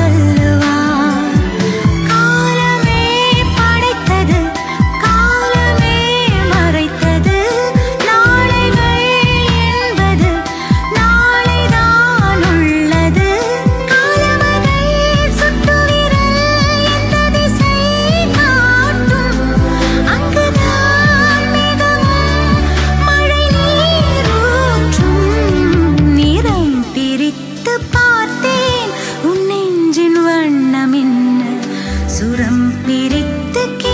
salud. te quiero.